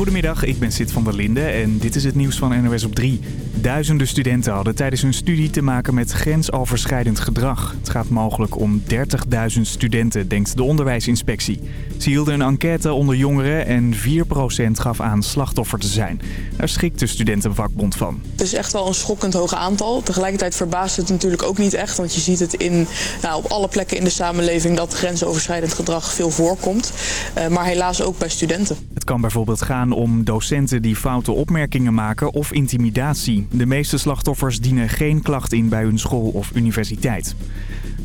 Goedemiddag, ik ben Sid van der Linde en dit is het nieuws van NOS op 3. Duizenden studenten hadden tijdens hun studie te maken met grensoverschrijdend gedrag. Het gaat mogelijk om 30.000 studenten, denkt de onderwijsinspectie. Ze hielden een enquête onder jongeren en 4% gaf aan slachtoffer te zijn. Daar schikt de studentenvakbond van. Het is echt wel een schokkend hoog aantal. Tegelijkertijd verbaast het natuurlijk ook niet echt. Want je ziet het in, nou, op alle plekken in de samenleving dat grensoverschrijdend gedrag veel voorkomt. Uh, maar helaas ook bij studenten. Het kan bijvoorbeeld gaan om docenten die foute opmerkingen maken of intimidatie. De meeste slachtoffers dienen geen klacht in bij hun school of universiteit.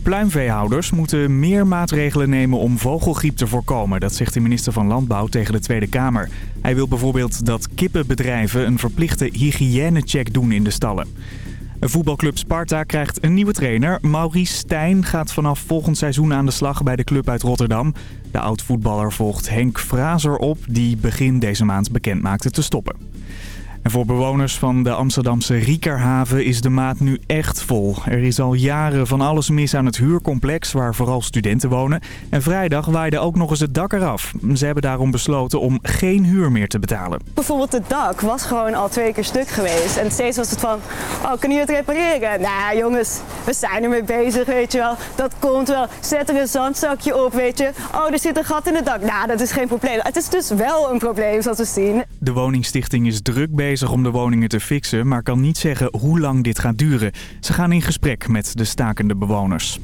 Pluimveehouders moeten meer maatregelen nemen om vogelgriep te voorkomen. Dat zegt de minister van Landbouw tegen de Tweede Kamer. Hij wil bijvoorbeeld dat kippenbedrijven een verplichte hygiënecheck doen in de stallen. Voetbalclub Sparta krijgt een nieuwe trainer. Maurice Stijn gaat vanaf volgend seizoen aan de slag bij de club uit Rotterdam. De oud-voetballer volgt Henk Frazer op, die begin deze maand bekend maakte te stoppen. En voor bewoners van de Amsterdamse Riekerhaven is de maat nu echt vol. Er is al jaren van alles mis aan het huurcomplex waar vooral studenten wonen. En vrijdag waaide ook nog eens het dak eraf. Ze hebben daarom besloten om geen huur meer te betalen. Bijvoorbeeld het dak was gewoon al twee keer stuk geweest. En steeds was het van, oh, kunnen jullie het repareren? Nou jongens, we zijn ermee bezig, weet je wel. Dat komt wel. Zet er een zandzakje op, weet je. Oh, er zit een gat in het dak. Nou, dat is geen probleem. Het is dus wel een probleem, zoals we zien. De woningstichting is druk bezig om de woningen te fixen, maar kan niet zeggen hoe lang dit gaat duren. Ze gaan in gesprek met de stakende bewoners.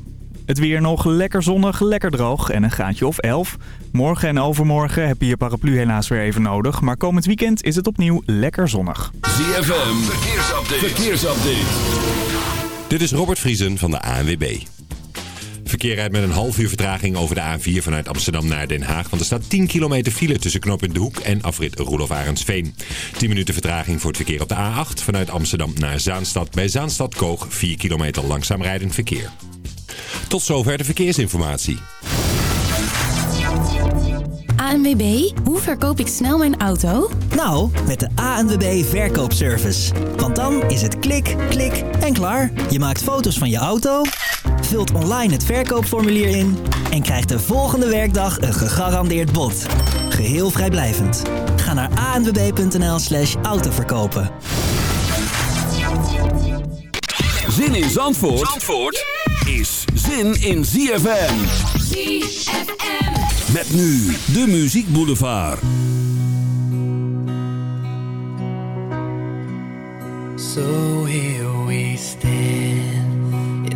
Het weer nog lekker zonnig, lekker droog en een gaatje of 11. Morgen en overmorgen heb je je paraplu helaas weer even nodig. Maar komend weekend is het opnieuw lekker zonnig. ZFM, verkeersupdate. verkeersupdate. Dit is Robert Vriesen van de ANWB. Verkeer rijdt met een half uur vertraging over de A4 vanuit Amsterdam naar Den Haag. Want er staat 10 kilometer file tussen knooppunt De Hoek en afrit Roelof Arendsveen. 10 minuten vertraging voor het verkeer op de A8 vanuit Amsterdam naar Zaanstad. Bij Zaanstad Koog 4 kilometer langzaam rijdend verkeer. Tot zover de verkeersinformatie. ANWB, hoe verkoop ik snel mijn auto? Nou, met de ANWB Verkoopservice. Want dan is het klik, klik en klaar. Je maakt foto's van je auto vult online het verkoopformulier in en krijgt de volgende werkdag een gegarandeerd bod. Geheel vrijblijvend. Ga naar anwb.nl slash autoverkopen. Zin in Zandvoort, Zandvoort is zin in ZFM. ZFM. Met nu de Muziek Boulevard. So here we stand.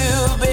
will be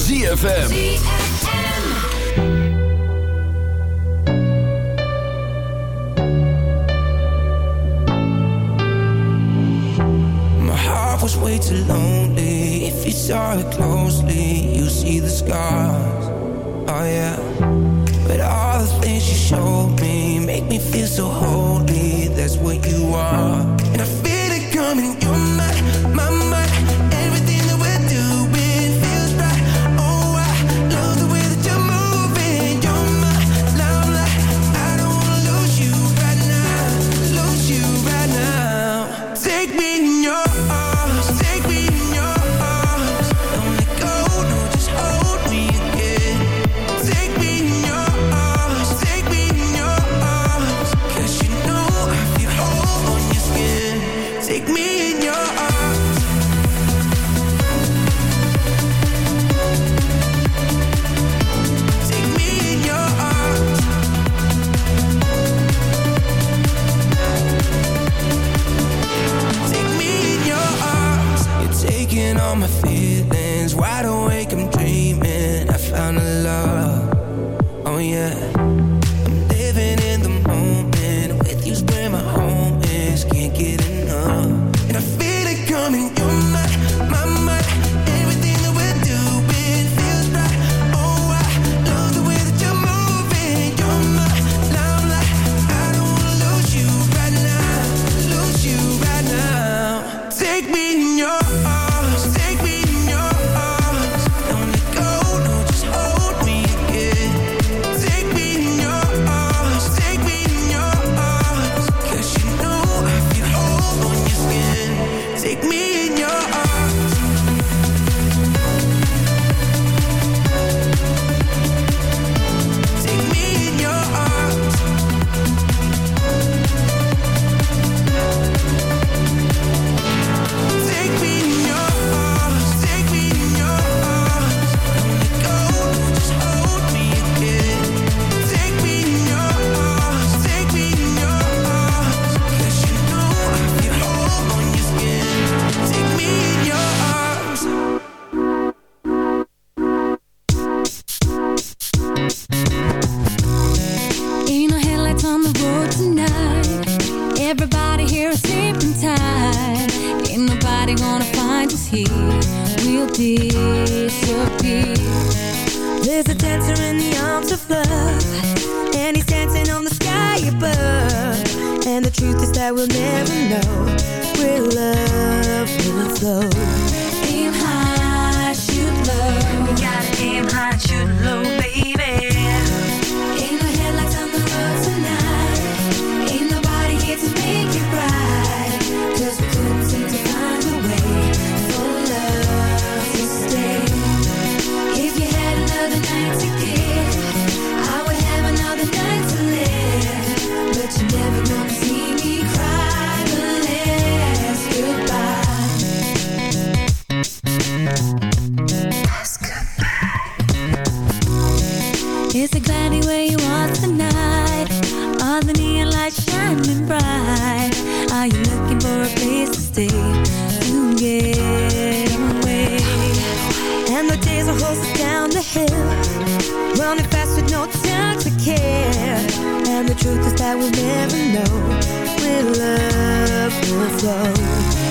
ZFM. take me in your where you are tonight? Are the neon lights shining bright? Are you looking for a place to stay? To get away. And the days are horses down the hill. Running fast with no time to care. And the truth is that we'll never know. Where love will flow.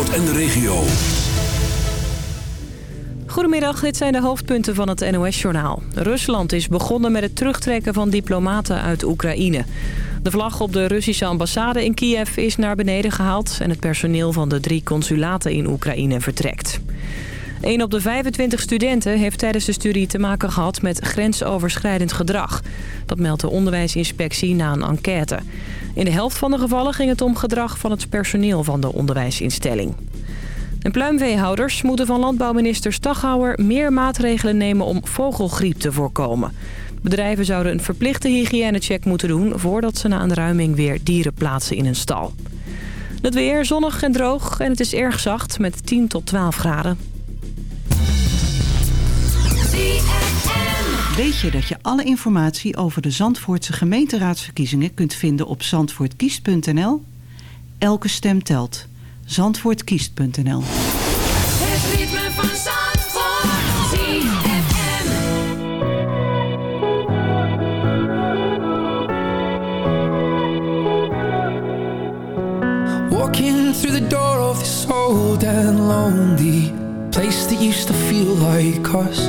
En de regio. Goedemiddag, dit zijn de hoofdpunten van het NOS-journaal. Rusland is begonnen met het terugtrekken van diplomaten uit Oekraïne. De vlag op de Russische ambassade in Kiev is naar beneden gehaald... en het personeel van de drie consulaten in Oekraïne vertrekt. Een op de 25 studenten heeft tijdens de studie te maken gehad met grensoverschrijdend gedrag. Dat meldt de onderwijsinspectie na een enquête. In de helft van de gevallen ging het om gedrag van het personeel van de onderwijsinstelling. En pluimveehouders moeten van landbouwminister Staghouwer meer maatregelen nemen om vogelgriep te voorkomen. Bedrijven zouden een verplichte hygiënecheck moeten doen voordat ze na een ruiming weer dieren plaatsen in een stal. Het weer zonnig en droog en het is erg zacht met 10 tot 12 graden. Weet je dat je alle informatie over de Zandvoortse gemeenteraadsverkiezingen kunt vinden op zandvoortkiest.nl? Elke stem telt. Zandvoortkiest.nl Het ritme van Zandvoort. ZFM. Walking through the door of this old and lonely place that used to feel like us.